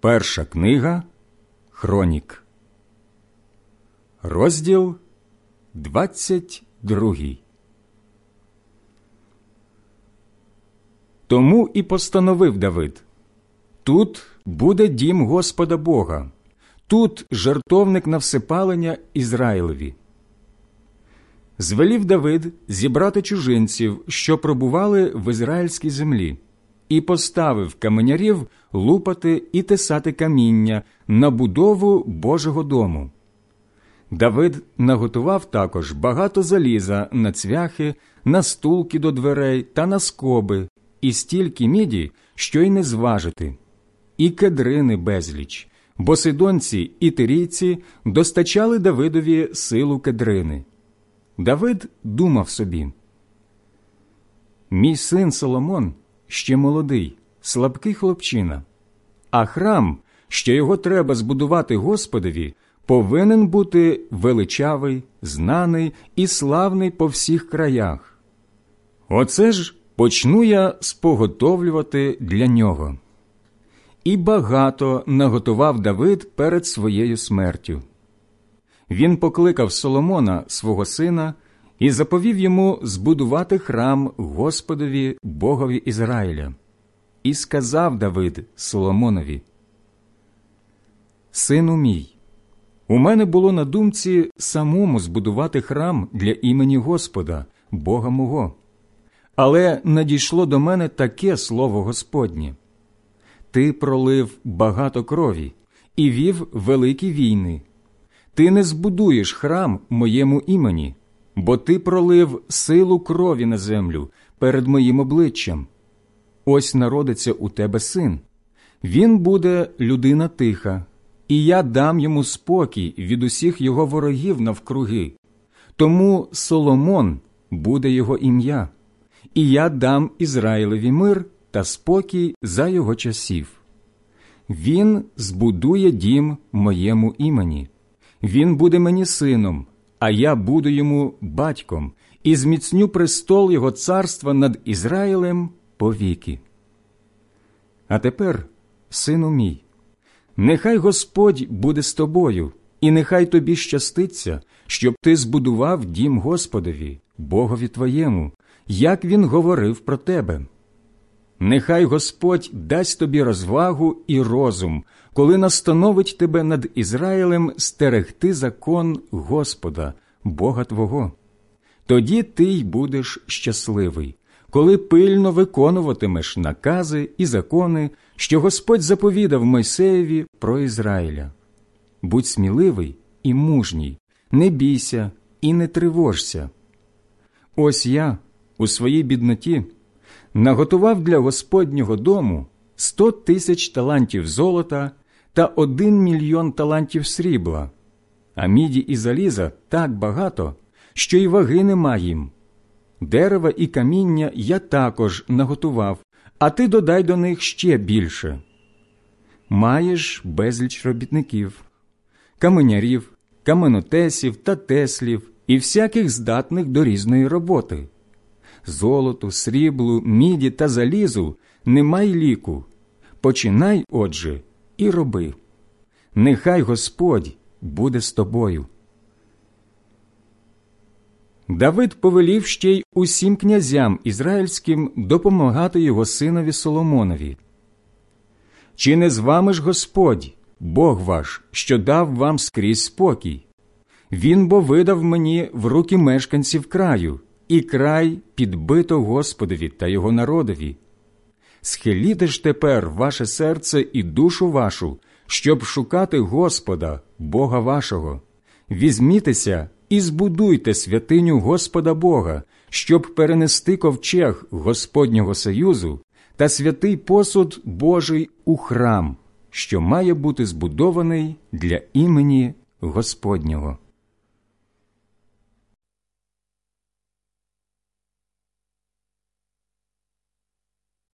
Перша книга Хронік, розділ 22 Тому і постановив Давид. Тут буде дім Господа Бога, тут жертовник на всепалення Ізраїлеві. Звелів Давид зібрати чужинців, що пробували в ізраїльській землі, і поставив каменярів лупати і тесати каміння на будову Божого дому. Давид наготував також багато заліза на цвяхи, на стулки до дверей та на скоби, і стільки міді, що й не зважити, і кедрини безліч, бо сидонці і тирійці достачали Давидові силу кедрини. Давид думав собі. Мій син Соломон ще молодий, слабкий хлопчина, а храм, що його треба збудувати Господові, повинен бути величавий, знаний і славний по всіх краях. Оце ж почну я споготовлювати для нього. І багато наготував Давид перед своєю смертю. Він покликав Соломона, свого сина, і заповів йому збудувати храм Господові Богові Ізраїля. І сказав Давид Соломонові: Сину мій, у мене було на думці самому збудувати храм для імені Господа, Бога мого. Але надійшло до мене таке слово Господнє Ти пролив багато крові і вів великі війни. Ти не збудуєш храм моєму імені, бо ти пролив силу крові на землю перед моїм обличчям. Ось народиться у тебе син. Він буде людина тиха, і я дам йому спокій від усіх його ворогів навкруги. Тому Соломон буде його ім'я, і я дам Ізраїлеві мир та спокій за його часів. Він збудує дім моєму імені. Він буде мені сином, а я буду йому батьком, і зміцню престол його царства над Ізраїлем повіки. А тепер, сину мій, нехай Господь буде з тобою, і нехай тобі щаститься, щоб ти збудував дім Господові, Богові твоєму, як він говорив про тебе. Нехай Господь дасть тобі розвагу і розум, коли настановить тебе над Ізраїлем стерегти закон Господа, Бога Твого. Тоді ти й будеш щасливий, коли пильно виконуватимеш накази і закони, що Господь заповідав Мойсеєві про Ізраїля. Будь сміливий і мужній, не бійся і не тривожся. Ось я у своїй бідноті наготував для Господнього дому сто тисяч талантів золота та один мільйон талантів срібла, а міді і заліза так багато, що й ваги нема їм. Дерева і каміння я також наготував, а ти додай до них ще більше. Маєш безліч робітників, каменярів, каменотесів та теслів і всяких здатних до різної роботи. Золоту, сріблу, міді та залізу немає ліку. Починай, отже, і роби. Нехай Господь буде з тобою. Давид повелів ще й усім князям ізраїльським допомагати його синові Соломонові. Чи не з вами ж Господь, Бог ваш, що дав вам скрізь спокій? Він бо видав мені в руки мешканців краю, і край підбито Господові та його народові. Схиліте ж тепер ваше серце і душу вашу, щоб шукати Господа, Бога вашого. Візьмітеся і збудуйте святиню Господа Бога, щоб перенести ковчег Господнього Союзу та святий посуд Божий у храм, що має бути збудований для імені Господнього.